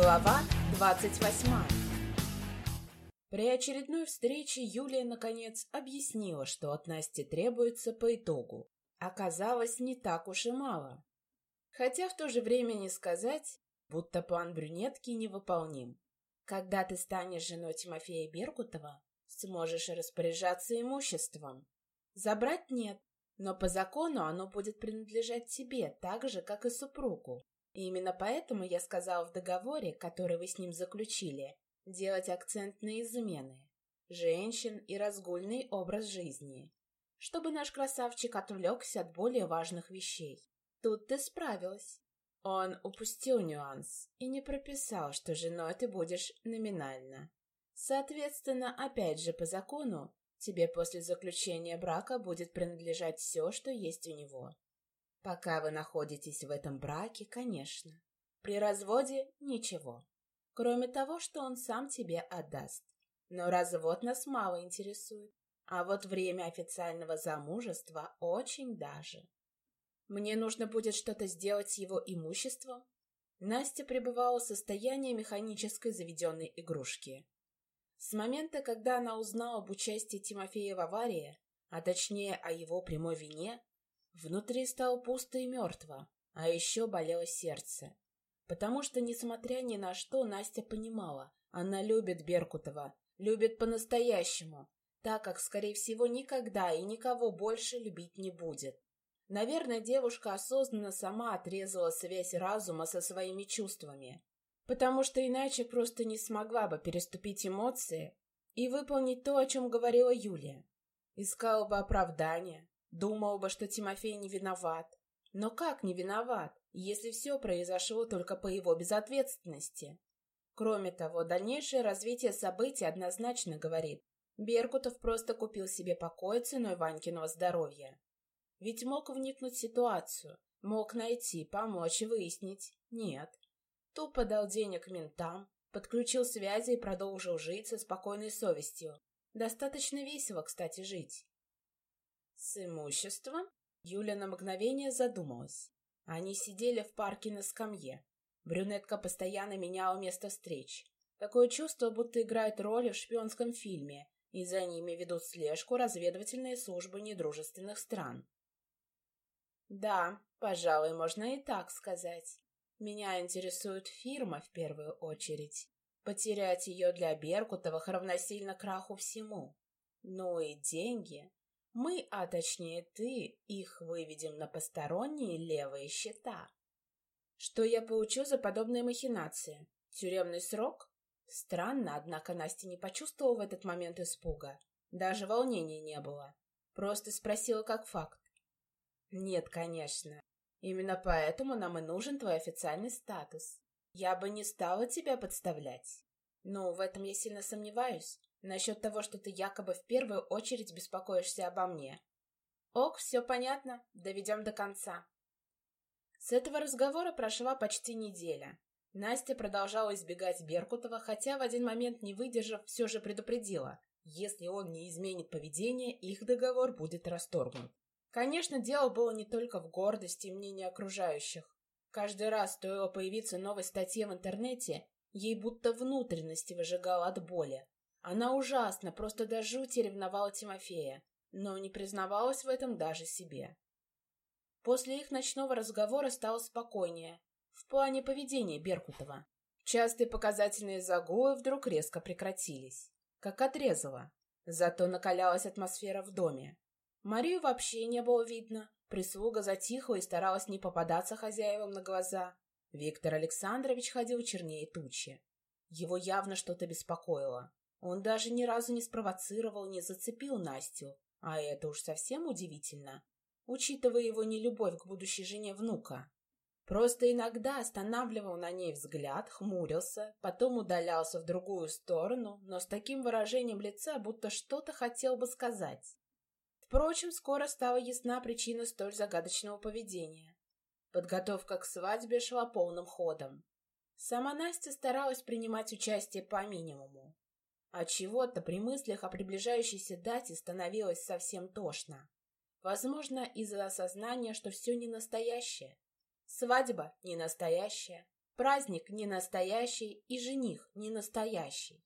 Глава 28 При очередной встрече Юлия, наконец, объяснила, что от Насти требуется по итогу. Оказалось, не так уж и мало. Хотя в то же время не сказать, будто план брюнетки невыполним. Когда ты станешь женой Тимофея Беркутова, сможешь распоряжаться имуществом. Забрать нет, но по закону оно будет принадлежать тебе, так же, как и супругу. И именно поэтому я сказал в договоре, который вы с ним заключили, делать акцент на измены, женщин и разгульный образ жизни, чтобы наш красавчик отвлекся от более важных вещей. Тут ты справилась. Он упустил нюанс и не прописал, что женой ты будешь номинально. Соответственно, опять же по закону, тебе после заключения брака будет принадлежать все, что есть у него. Пока вы находитесь в этом браке, конечно. При разводе – ничего. Кроме того, что он сам тебе отдаст. Но развод нас мало интересует. А вот время официального замужества очень даже. Мне нужно будет что-то сделать с его имуществом. Настя пребывала в состоянии механической заведенной игрушки. С момента, когда она узнала об участии Тимофея в аварии, а точнее о его прямой вине, внутри стало пусто и мертво, а еще болело сердце. Потому что, несмотря ни на что, Настя понимала, она любит Беркутова, любит по-настоящему, так как, скорее всего, никогда и никого больше любить не будет. Наверное, девушка осознанно сама отрезала связь разума со своими чувствами, потому что иначе просто не смогла бы переступить эмоции и выполнить то, о чем говорила Юлия. Искала бы оправдания, думала бы, что Тимофей не виноват. Но как не виноват, если все произошло только по его безответственности? Кроме того, дальнейшее развитие событий однозначно говорит, Беркутов просто купил себе покой ценой Ванькиного здоровья. Ведь мог вникнуть в ситуацию, мог найти, помочь и выяснить. Нет. Тупо дал денег ментам, подключил связи и продолжил жить со спокойной совестью. Достаточно весело, кстати, жить. С имуществом? Юля на мгновение задумалась. Они сидели в парке на скамье. Брюнетка постоянно меняла место встреч. Такое чувство, будто играет роль в шпионском фильме, и за ними ведут слежку разведывательные службы недружественных стран. Да, пожалуй, можно и так сказать. Меня интересует фирма в первую очередь. Потерять ее для Беркутовых равносильно краху всему. Ну и деньги. Мы, а точнее ты, их выведем на посторонние левые счета. Что я получу за подобные махинации? Тюремный срок? Странно, однако Настя не почувствовала в этот момент испуга. Даже волнения не было. Просто спросила как факт. Нет, конечно. Именно поэтому нам и нужен твой официальный статус. Я бы не стала тебя подставлять. Ну, в этом я сильно сомневаюсь. Насчет того, что ты якобы в первую очередь беспокоишься обо мне. Ок, все понятно. Доведем до конца. С этого разговора прошла почти неделя. Настя продолжала избегать Беркутова, хотя в один момент, не выдержав, все же предупредила. Если он не изменит поведение, их договор будет расторгнут. Конечно, дело было не только в гордости и мнении окружающих. Каждый раз стоило появиться новой статье в интернете, ей будто внутренности выжигало от боли. Она ужасно, просто до жути ревновала Тимофея, но не признавалась в этом даже себе. После их ночного разговора стало спокойнее, в плане поведения Беркутова. Частые показательные загулы вдруг резко прекратились, как отрезало. Зато накалялась атмосфера в доме. Марию вообще не было видно. Прислуга затихла и старалась не попадаться хозяевам на глаза. Виктор Александрович ходил чернее тучи. Его явно что-то беспокоило. Он даже ни разу не спровоцировал, не зацепил Настю. А это уж совсем удивительно, учитывая его нелюбовь к будущей жене внука. Просто иногда останавливал на ней взгляд, хмурился, потом удалялся в другую сторону, но с таким выражением лица, будто что-то хотел бы сказать. Впрочем, скоро стала ясна причина столь загадочного поведения. Подготовка к свадьбе шла полным ходом. Сама Настя старалась принимать участие по минимуму. А чего-то при мыслях о приближающейся дате становилось совсем тошно. Возможно, из-за осознания, что все не настоящее. Свадьба не настоящая, Праздник не настоящий и жених не настоящий.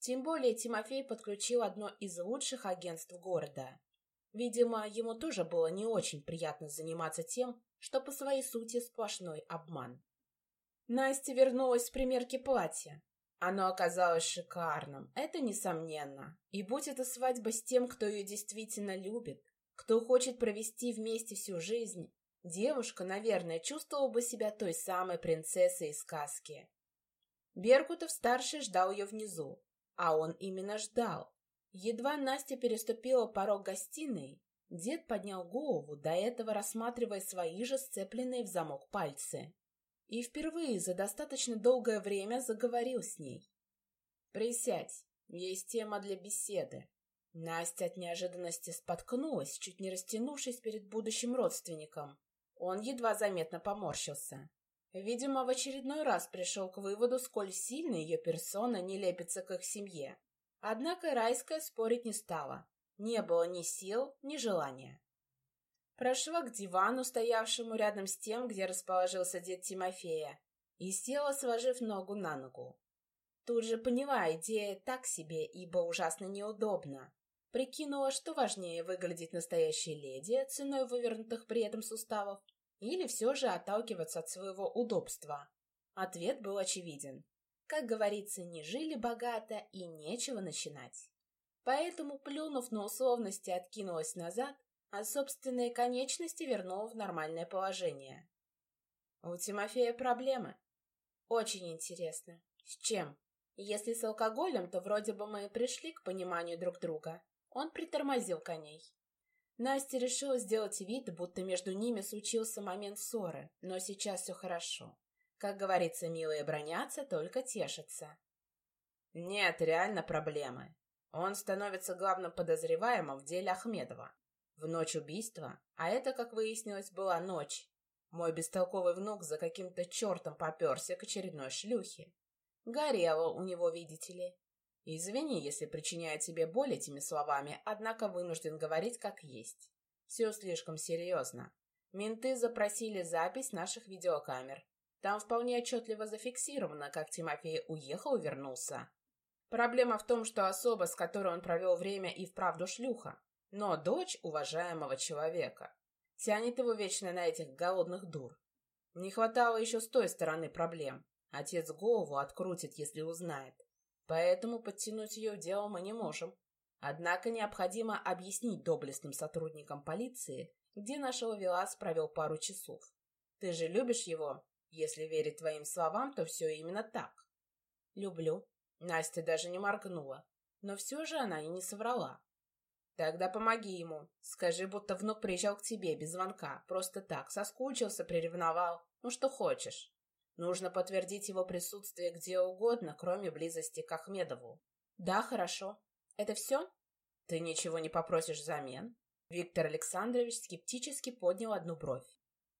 Тем более Тимофей подключил одно из лучших агентств города. Видимо, ему тоже было не очень приятно заниматься тем, что по своей сути сплошной обман. Настя вернулась с примерки платья. Оно оказалось шикарным, это несомненно. И будь это свадьба с тем, кто ее действительно любит, кто хочет провести вместе всю жизнь, девушка, наверное, чувствовала бы себя той самой принцессой из сказки. Беркутов-старший ждал ее внизу, а он именно ждал. Едва Настя переступила порог гостиной, дед поднял голову, до этого рассматривая свои же сцепленные в замок пальцы. И впервые за достаточно долгое время заговорил с ней. «Присядь, есть тема для беседы». Настя от неожиданности споткнулась, чуть не растянувшись перед будущим родственником. Он едва заметно поморщился. Видимо, в очередной раз пришел к выводу, сколь сильно ее персона не лепится к их семье. Однако Райская спорить не стала. Не было ни сил, ни желания. Прошла к дивану, стоявшему рядом с тем, где расположился дед Тимофея, и села, сложив ногу на ногу. Тут же поняла, идея так себе, ибо ужасно неудобно. Прикинула, что важнее выглядеть настоящей леди ценой вывернутых при этом суставов или все же отталкиваться от своего удобства? Ответ был очевиден. Как говорится, не жили богато и нечего начинать. Поэтому, плюнув на условности, откинулась назад, а собственные конечности вернула в нормальное положение. У Тимофея проблемы. Очень интересно. С чем? Если с алкоголем, то вроде бы мы и пришли к пониманию друг друга. Он притормозил коней. Настя решила сделать вид, будто между ними случился момент ссоры, но сейчас все хорошо. Как говорится, милые бронятся, только тешатся. Нет, реально проблемы. Он становится главным подозреваемым в деле Ахмедова. В ночь убийства, а это, как выяснилось, была ночь, мой бестолковый внук за каким-то чертом поперся к очередной шлюхе. Горело у него, видите ли. Извини, если причиняю тебе боль этими словами, однако вынужден говорить как есть. Все слишком серьезно. Менты запросили запись наших видеокамер. Там вполне отчетливо зафиксировано, как Тимофей уехал и вернулся. Проблема в том, что особа, с которой он провел время, и вправду шлюха. Но дочь уважаемого человека. Тянет его вечно на этих голодных дур. Не хватало еще с той стороны проблем. Отец голову открутит, если узнает поэтому подтянуть ее в дело мы не можем. Однако необходимо объяснить доблестным сотрудникам полиции, где нашего Велас провел пару часов. Ты же любишь его? Если верить твоим словам, то все именно так. Люблю. Настя даже не моргнула. Но все же она и не соврала. Тогда помоги ему. Скажи, будто внук приезжал к тебе без звонка. Просто так. Соскучился, приревновал. Ну, что хочешь. Нужно подтвердить его присутствие где угодно, кроме близости к Ахмедову. Да, хорошо. Это все? Ты ничего не попросишь взамен? Виктор Александрович скептически поднял одну бровь.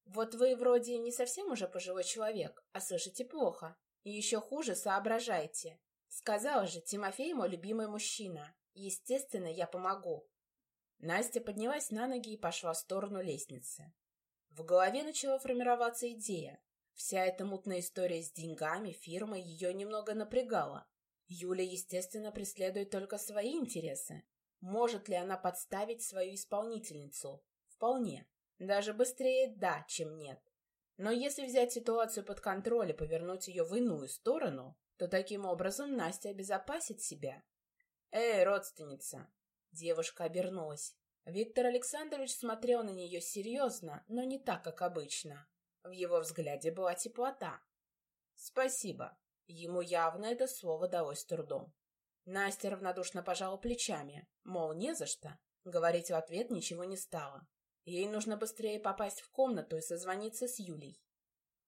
Вот вы вроде не совсем уже пожилой человек, а слышите плохо. И еще хуже соображаете. Сказала же, Тимофей мой любимый мужчина. Естественно, я помогу. Настя поднялась на ноги и пошла в сторону лестницы. В голове начала формироваться идея, Вся эта мутная история с деньгами, фирмой ее немного напрягала. Юля, естественно, преследует только свои интересы. Может ли она подставить свою исполнительницу? Вполне. Даже быстрее да, чем нет. Но если взять ситуацию под контроль и повернуть ее в иную сторону, то таким образом Настя обезопасит себя. «Эй, родственница!» Девушка обернулась. Виктор Александрович смотрел на нее серьезно, но не так, как обычно. В его взгляде была теплота. «Спасибо». Ему явно это слово далось трудом. Настя равнодушно пожала плечами, мол, не за что. Говорить в ответ ничего не стало. Ей нужно быстрее попасть в комнату и созвониться с Юлей.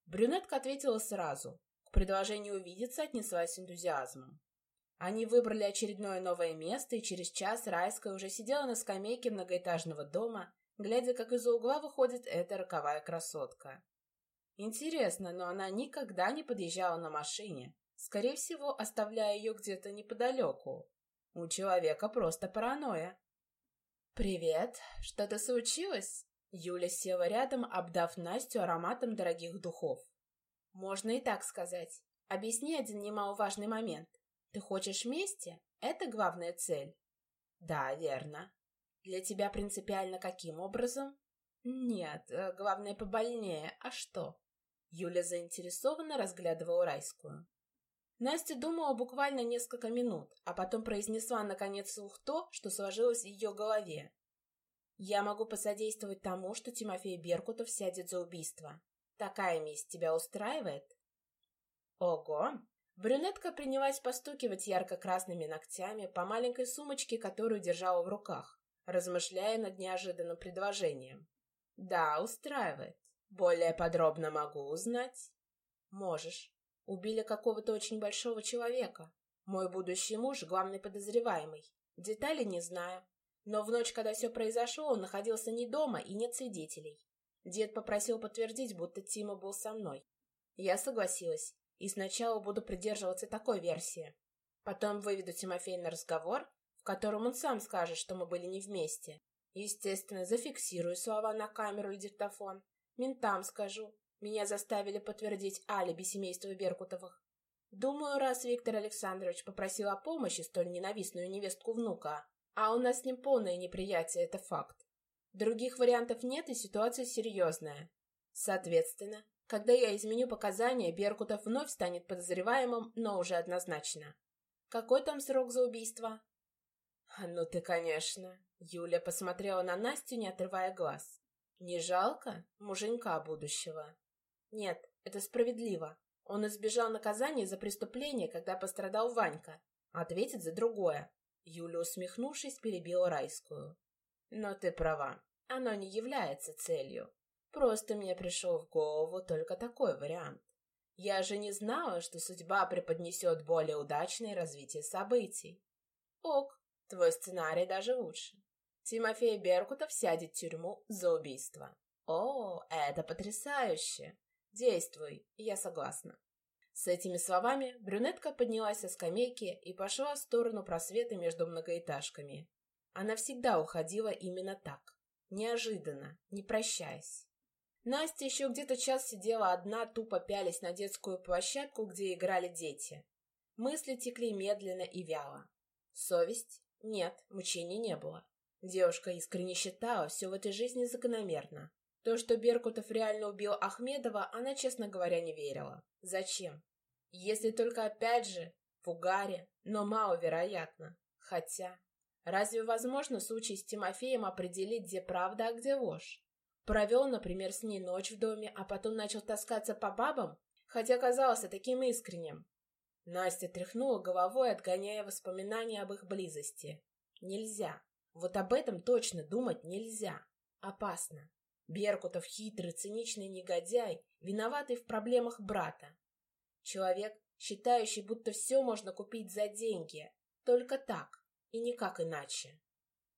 Брюнетка ответила сразу. К предложению увидеться отнеслась с энтузиазмом. Они выбрали очередное новое место, и через час Райская уже сидела на скамейке многоэтажного дома, глядя, как из-за угла выходит эта роковая красотка. Интересно, но она никогда не подъезжала на машине, скорее всего, оставляя ее где-то неподалеку. У человека просто паранойя. «Привет! Что-то случилось?» Юля села рядом, обдав Настю ароматом дорогих духов. Можно и так сказать. Объясни один немаловажный момент. Ты хочешь мести? Это главная цель? Да, верно. Для тебя принципиально каким образом? Нет, э, главное побольнее. А что? Юля заинтересованно разглядывала райскую. Настя думала буквально несколько минут, а потом произнесла наконец слух то, что сложилось в ее голове. «Я могу посодействовать тому, что Тимофей Беркутов сядет за убийство. Такая месть тебя устраивает?» «Ого!» Брюнетка принялась постукивать ярко-красными ногтями по маленькой сумочке, которую держала в руках, размышляя над неожиданным предложением. «Да, устраивает. Более подробно могу узнать?» «Можешь. Убили какого-то очень большого человека. Мой будущий муж — главный подозреваемый. Детали не знаю. Но в ночь, когда все произошло, он находился не дома и нет свидетелей. Дед попросил подтвердить, будто Тима был со мной. Я согласилась, и сначала буду придерживаться такой версии. Потом выведу Тимофея на разговор, в котором он сам скажет, что мы были не вместе. Естественно, зафиксирую слова на камеру и диктофон. Ментам скажу, меня заставили подтвердить алиби семейства Беркутовых. Думаю, раз Виктор Александрович попросил о помощи столь ненавистную невестку внука, а у нас с ним полное неприятие, это факт. Других вариантов нет, и ситуация серьезная. Соответственно, когда я изменю показания, Беркутов вновь станет подозреваемым, но уже однозначно. Какой там срок за убийство? Ну ты, конечно. Юля посмотрела на Настю, не отрывая глаз. Не жалко муженька будущего? Нет, это справедливо. Он избежал наказания за преступление, когда пострадал Ванька. Ответит за другое. Юля, усмехнувшись, перебила райскую. Но ты права. Оно не является целью. Просто мне пришел в голову только такой вариант. Я же не знала, что судьба преподнесет более удачное развитие событий. Ок, твой сценарий даже лучше. Тимофей Беркутов сядет в тюрьму за убийство. О, это потрясающе! «Действуй, я согласна». С этими словами брюнетка поднялась со скамейки и пошла в сторону просвета между многоэтажками. Она всегда уходила именно так, неожиданно, не прощаясь. Настя еще где-то час сидела одна, тупо пялись на детскую площадку, где играли дети. Мысли текли медленно и вяло. Совесть? Нет, мучений не было. Девушка искренне считала все в этой жизни закономерно. То, что Беркутов реально убил Ахмедова, она, честно говоря, не верила. Зачем? Если только опять же в угаре, но маловероятно. Хотя, разве возможно в случае с Тимофеем определить, где правда, а где ложь? Провел, например, с ней ночь в доме, а потом начал таскаться по бабам, хотя казался таким искренним. Настя тряхнула головой, отгоняя воспоминания об их близости. Нельзя. Вот об этом точно думать нельзя. Опасно. Беркутов хитрый, циничный негодяй, виноватый в проблемах брата. Человек, считающий, будто все можно купить за деньги. Только так и никак иначе.